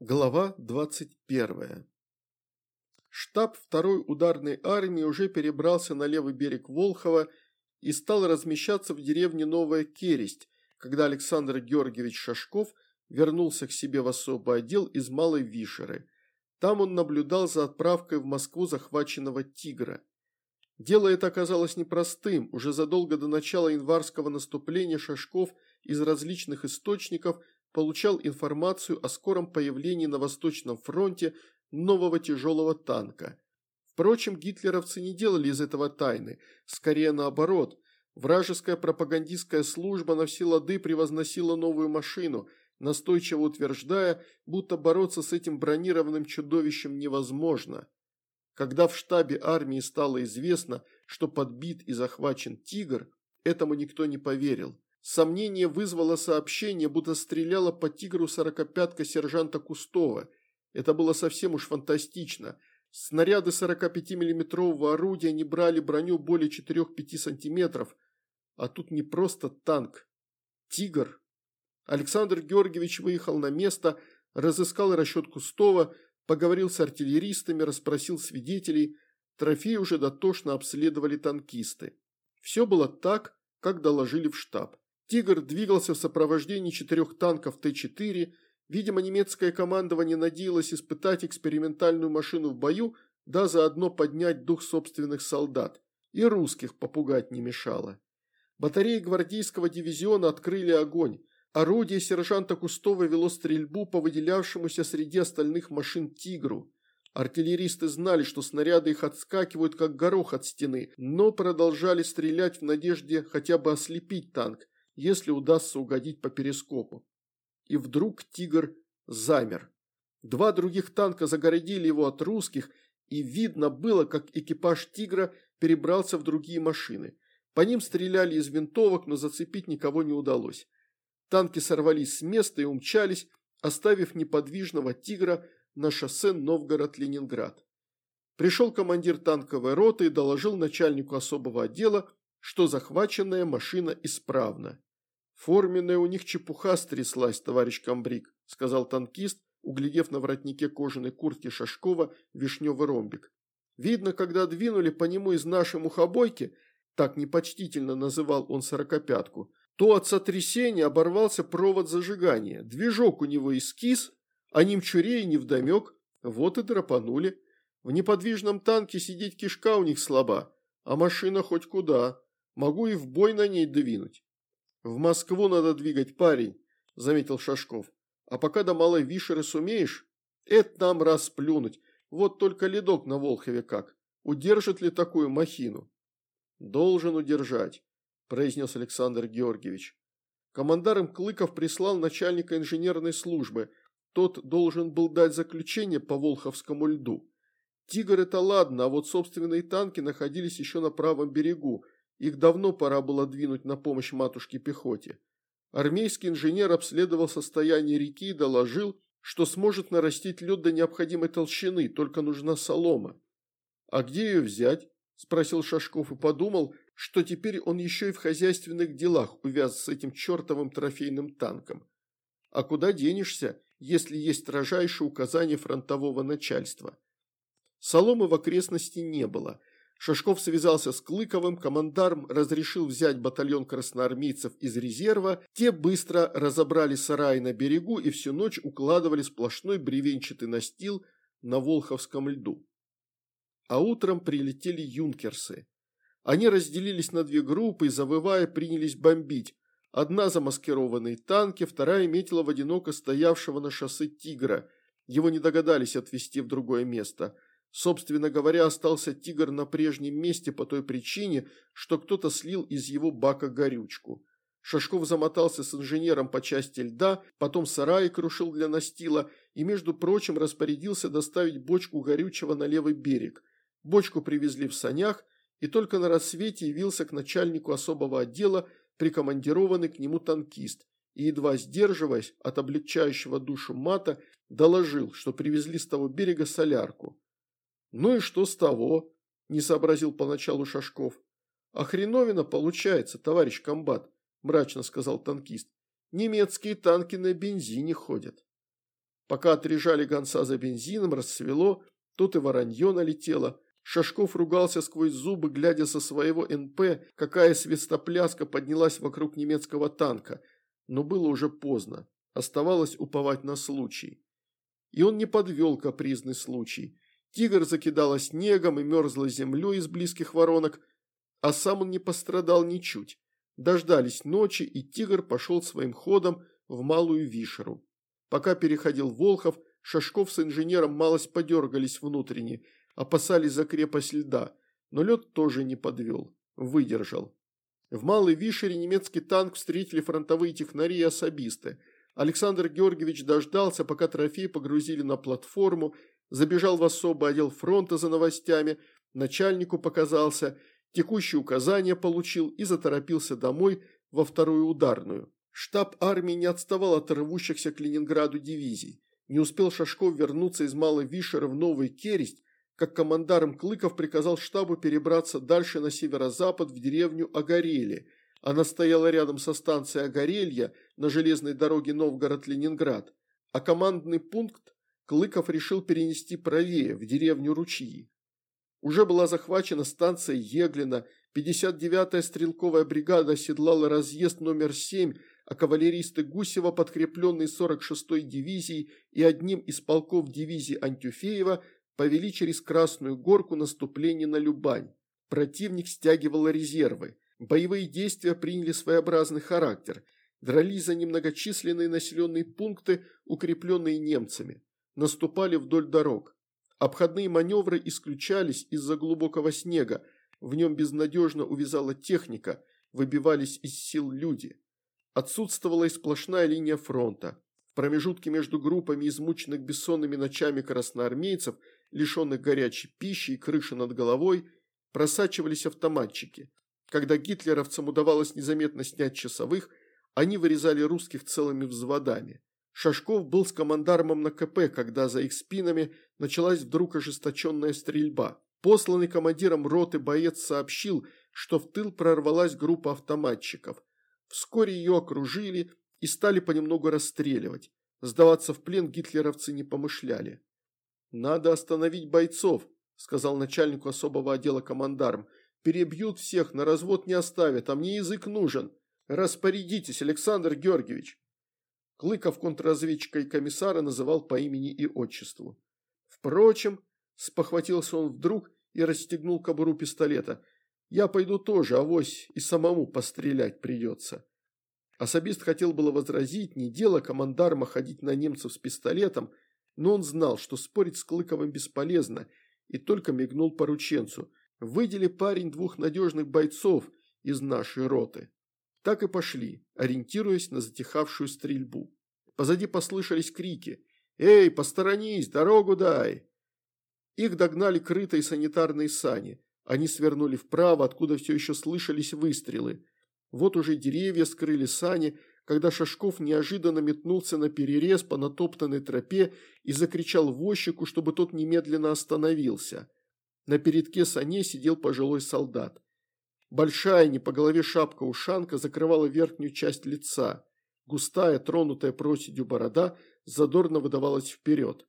Глава 21. Штаб второй ударной армии уже перебрался на левый берег Волхова и стал размещаться в деревне Новая Кересть, когда Александр Георгиевич Шашков вернулся к себе в особый отдел из Малой Вишеры. Там он наблюдал за отправкой в Москву захваченного «Тигра». Дело это оказалось непростым. Уже задолго до начала январского наступления Шашков из различных источников – получал информацию о скором появлении на Восточном фронте нового тяжелого танка. Впрочем, гитлеровцы не делали из этого тайны, скорее наоборот. Вражеская пропагандистская служба на все лады превозносила новую машину, настойчиво утверждая, будто бороться с этим бронированным чудовищем невозможно. Когда в штабе армии стало известно, что подбит и захвачен «Тигр», этому никто не поверил. Сомнение вызвало сообщение, будто стреляла по тигру сорокопятка сержанта Кустова. Это было совсем уж фантастично. Снаряды 45-миллиметрового орудия не брали броню более 4-5 сантиметров. А тут не просто танк. Тигр. Александр Георгиевич выехал на место, разыскал расчет Кустова, поговорил с артиллеристами, расспросил свидетелей. Трофеи уже дотошно обследовали танкисты. Все было так, как доложили в штаб. «Тигр» двигался в сопровождении четырех танков Т-4. Видимо, немецкое командование надеялось испытать экспериментальную машину в бою, да заодно поднять дух собственных солдат. И русских попугать не мешало. Батареи гвардейского дивизиона открыли огонь. Орудие сержанта Кустова вело стрельбу по выделявшемуся среди остальных машин «Тигру». Артиллеристы знали, что снаряды их отскакивают, как горох от стены, но продолжали стрелять в надежде хотя бы ослепить танк если удастся угодить по перископу. И вдруг «Тигр» замер. Два других танка загородили его от русских, и видно было, как экипаж «Тигра» перебрался в другие машины. По ним стреляли из винтовок, но зацепить никого не удалось. Танки сорвались с места и умчались, оставив неподвижного «Тигра» на шоссе Новгород-Ленинград. Пришел командир танковой роты и доложил начальнику особого отдела, что захваченная машина исправна. «Форменная у них чепуха стряслась, товарищ комбриг», – сказал танкист, углядев на воротнике кожаной куртки Шашкова вишневый ромбик. «Видно, когда двинули по нему из нашей мухобойки, так непочтительно называл он сорокопятку, то от сотрясения оборвался провод зажигания, движок у него эскиз, а немчурей невдомек, вот и драпанули. В неподвижном танке сидеть кишка у них слаба, а машина хоть куда, могу и в бой на ней двинуть». «В Москву надо двигать, парень», – заметил Шашков. «А пока до Малой Вишеры сумеешь, это нам расплюнуть. Вот только ледок на Волхове как. Удержит ли такую махину?» «Должен удержать», – произнес Александр Георгиевич. Командарм Клыков прислал начальника инженерной службы. Тот должен был дать заключение по Волховскому льду. «Тигр» – это ладно, а вот собственные танки находились еще на правом берегу – их давно пора было двинуть на помощь матушке пехоте. Армейский инженер обследовал состояние реки и доложил, что сможет нарастить лед до необходимой толщины, только нужна солома. «А где ее взять?» – спросил Шашков и подумал, что теперь он еще и в хозяйственных делах увяз с этим чертовым трофейным танком. А куда денешься, если есть строжайшие указания фронтового начальства? Соломы в окрестности не было – Шашков связался с Клыковым, командарм разрешил взять батальон красноармейцев из резерва, те быстро разобрали сарай на берегу и всю ночь укладывали сплошной бревенчатый настил на Волховском льду. А утром прилетели юнкерсы. Они разделились на две группы и, завывая, принялись бомбить. Одна замаскированные танки, вторая метила в одиноко стоявшего на шоссе «Тигра». Его не догадались отвезти в другое место – Собственно говоря, остался тигр на прежнем месте по той причине, что кто-то слил из его бака горючку. Шашков замотался с инженером по части льда, потом сарай крушил для настила и, между прочим, распорядился доставить бочку горючего на левый берег. Бочку привезли в санях, и только на рассвете явился к начальнику особого отдела прикомандированный к нему танкист и, едва сдерживаясь от облегчающего душу мата, доложил, что привезли с того берега солярку. «Ну и что с того?» – не сообразил поначалу Шашков. «А хреновина получается, товарищ комбат», – мрачно сказал танкист. «Немецкие танки на бензине ходят». Пока отрежали гонца за бензином, рассвело, тут и воронье налетело. Шашков ругался сквозь зубы, глядя со своего НП, какая свистопляска поднялась вокруг немецкого танка. Но было уже поздно. Оставалось уповать на случай. И он не подвел капризный случай. Тигр закидала снегом и мерзлой землей из близких воронок, а сам он не пострадал ничуть. Дождались ночи, и тигр пошел своим ходом в Малую Вишеру. Пока переходил Волхов, Шашков с инженером малость подергались внутренне, опасались за крепость льда, но лед тоже не подвел, выдержал. В Малой Вишере немецкий танк встретили фронтовые технари и особисты. Александр Георгиевич дождался, пока трофей погрузили на платформу, забежал в особый отдел фронта за новостями, начальнику показался, текущие указания получил и заторопился домой во вторую ударную. Штаб армии не отставал от рвущихся к Ленинграду дивизий. Не успел Шашков вернуться из Малой Вишера в Новый Кересть, как командарм Клыков приказал штабу перебраться дальше на северо-запад в деревню Огорели. Она стояла рядом со станцией Огорелья на железной дороге Новгород-Ленинград, а командный пункт Клыков решил перенести правее, в деревню Ручьи. Уже была захвачена станция Еглина, 59-я стрелковая бригада оседлала разъезд номер 7 а кавалеристы Гусева, подкрепленные 46-й дивизией и одним из полков дивизии Антюфеева, повели через Красную Горку наступление на Любань. Противник стягивал резервы. Боевые действия приняли своеобразный характер. Дрались за немногочисленные населенные пункты, укрепленные немцами. Наступали вдоль дорог. Обходные маневры исключались из-за глубокого снега. В нем безнадежно увязала техника, выбивались из сил люди. Отсутствовала и сплошная линия фронта. В промежутке между группами измученных бессонными ночами красноармейцев, лишенных горячей пищи и крыши над головой, просачивались автоматчики. Когда гитлеровцам удавалось незаметно снять часовых, они вырезали русских целыми взводами. Шашков был с командармом на КП, когда за их спинами началась вдруг ожесточенная стрельба. Посланный командиром роты боец сообщил, что в тыл прорвалась группа автоматчиков. Вскоре ее окружили и стали понемногу расстреливать. Сдаваться в плен гитлеровцы не помышляли. «Надо остановить бойцов», – сказал начальнику особого отдела командарм. «Перебьют всех, на развод не оставят, а мне язык нужен. Распорядитесь, Александр Георгиевич». Клыков контрразведчика и комиссара называл по имени и отчеству. Впрочем, спохватился он вдруг и расстегнул кобуру пистолета – я пойду тоже, авось и самому пострелять придется. Особист хотел было возразить, не дело командарма ходить на немцев с пистолетом, но он знал, что спорить с Клыковым бесполезно, и только мигнул порученцу. Выдели парень двух надежных бойцов из нашей роты. Так и пошли, ориентируясь на затихавшую стрельбу. Позади послышались крики «Эй, посторонись, дорогу дай!» Их догнали крытые санитарные сани. Они свернули вправо, откуда все еще слышались выстрелы. Вот уже деревья скрыли сани, когда Шашков неожиданно метнулся на перерез по натоптанной тропе и закричал возчику, чтобы тот немедленно остановился. На передке саней сидел пожилой солдат. Большая, не по голове шапка-ушанка закрывала верхнюю часть лица. Густая, тронутая проседью борода задорно выдавалась вперед.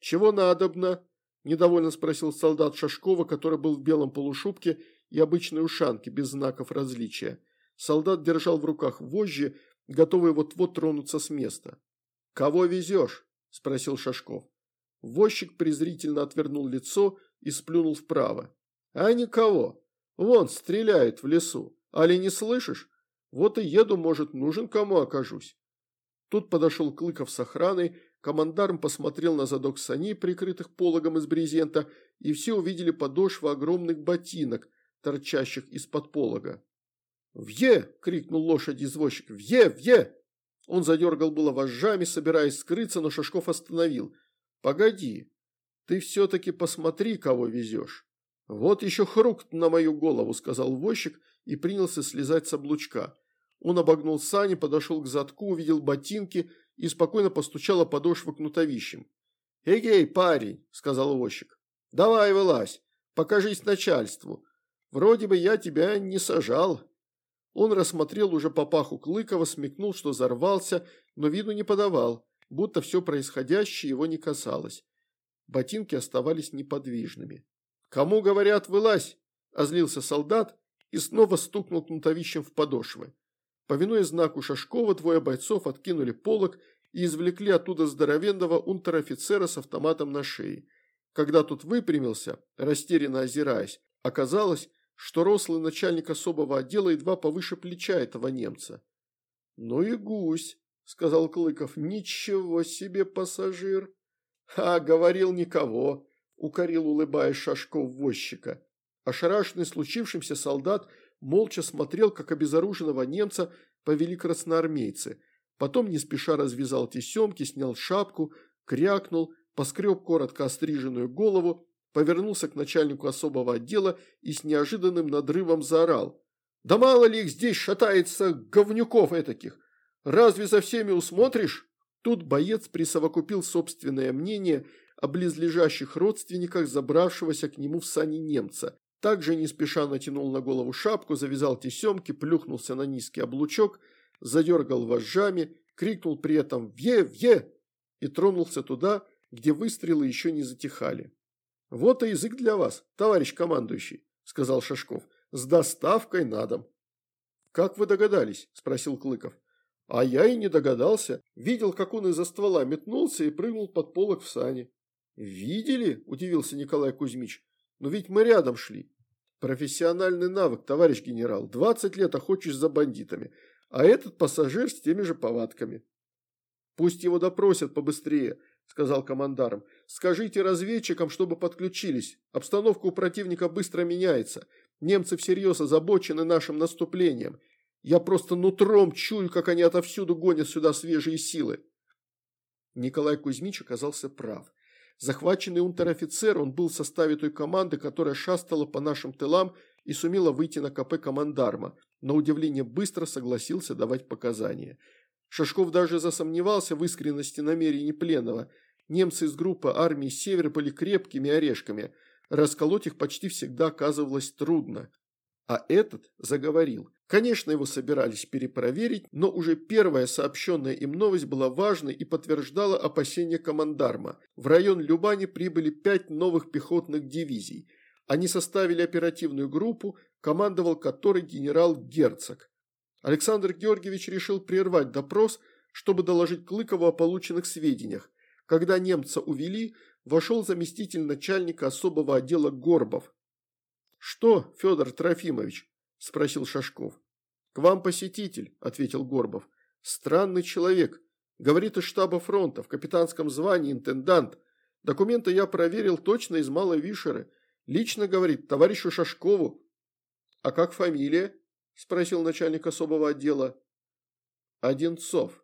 «Чего надобно?» – недовольно спросил солдат Шашкова, который был в белом полушубке и обычной ушанке, без знаков различия. Солдат держал в руках вожжи, готовый вот-вот тронуться с места. «Кого везешь?» – спросил Шашков. Возчик презрительно отвернул лицо и сплюнул вправо. «А никого. Вон, стреляет в лесу. Али не слышишь? Вот и еду, может, нужен кому окажусь». Тут подошел Клыков с охраной, Командарм посмотрел на задок саней, прикрытых пологом из брезента, и все увидели подошвы огромных ботинок, торчащих из-под полога. «Вье!» – крикнул лошадь извозчик. «Вье! Вье!» Он задергал было вожжами, собираясь скрыться, но Шашков остановил. «Погоди, ты все-таки посмотри, кого везешь». «Вот еще хрук на мою голову», – сказал возчик и принялся слезать с облучка. Он обогнул сани, подошел к задку, увидел ботинки – и спокойно постучала подошву кнутовищем. «Эгей, парень!» – сказал возчик. «Давай вылазь, покажись начальству. Вроде бы я тебя не сажал». Он рассмотрел уже папаху Клыкова, смекнул, что взорвался, но виду не подавал. будто все происходящее его не касалось. Ботинки оставались неподвижными. «Кому говорят, вылазь!» – озлился солдат и снова стукнул кнутовищем в подошвы. Повинуя знаку Шашкова, двое бойцов откинули полог и извлекли оттуда здоровенного унтер-офицера с автоматом на шее. Когда тут выпрямился, растерянно озираясь, оказалось, что рослый начальник особого отдела едва повыше плеча этого немца. «Ну и гусь», – сказал Клыков, – «ничего себе пассажир». «А, говорил никого», – укорил, улыбаясь Шашков возчика. Ошарашенный случившимся солдат молча смотрел, как обезоруженного немца повели красноармейцы. Потом не спеша развязал тесемки, снял шапку, крякнул, поскреб коротко остриженную голову, повернулся к начальнику особого отдела и с неожиданным надрывом заорал. «Да мало ли их здесь шатается говнюков этаких! Разве за всеми усмотришь?» Тут боец присовокупил собственное мнение о близлежащих родственниках забравшегося к нему в сани немца. Также не спеша натянул на голову шапку, завязал тесемки, плюхнулся на низкий облучок, задергал вожжами, крикнул при этом «Ве! Ве!» и тронулся туда, где выстрелы еще не затихали. «Вот и язык для вас, товарищ командующий», – сказал Шашков, – «с доставкой на дом». «Как вы догадались?» – спросил Клыков. «А я и не догадался. Видел, как он из-за ствола метнулся и прыгнул под полок в сани». «Видели?» – удивился Николай Кузьмич. «Но ведь мы рядом шли». «Профессиональный навык, товарищ генерал. Двадцать лет охочусь за бандитами, а этот пассажир с теми же повадками». «Пусть его допросят побыстрее», – сказал командарм. «Скажите разведчикам, чтобы подключились. Обстановка у противника быстро меняется. Немцы всерьез озабочены нашим наступлением. Я просто нутром чую, как они отовсюду гонят сюда свежие силы». Николай Кузьмич оказался прав. Захваченный унтер-офицер, он был в составе той команды, которая шастала по нашим тылам и сумела выйти на КП командарма. На удивление быстро согласился давать показания. Шашков даже засомневался в искренности намерений пленного. Немцы из группы армии «Север» были крепкими орешками. Расколоть их почти всегда оказывалось трудно. А этот заговорил. Конечно, его собирались перепроверить, но уже первая сообщенная им новость была важной и подтверждала опасения командарма. В район Любани прибыли пять новых пехотных дивизий. Они составили оперативную группу, командовал которой генерал Герцог. Александр Георгиевич решил прервать допрос, чтобы доложить Клыкову о полученных сведениях. Когда немца увели, вошел заместитель начальника особого отдела Горбов. «Что, Федор Трофимович?» – спросил Шашков. «К вам посетитель», – ответил Горбов. «Странный человек. Говорит из штаба фронта, в капитанском звании интендант. Документы я проверил точно из Малой Вишеры. Лично говорит товарищу Шашкову. А как фамилия?» – спросил начальник особого отдела. «Одинцов»,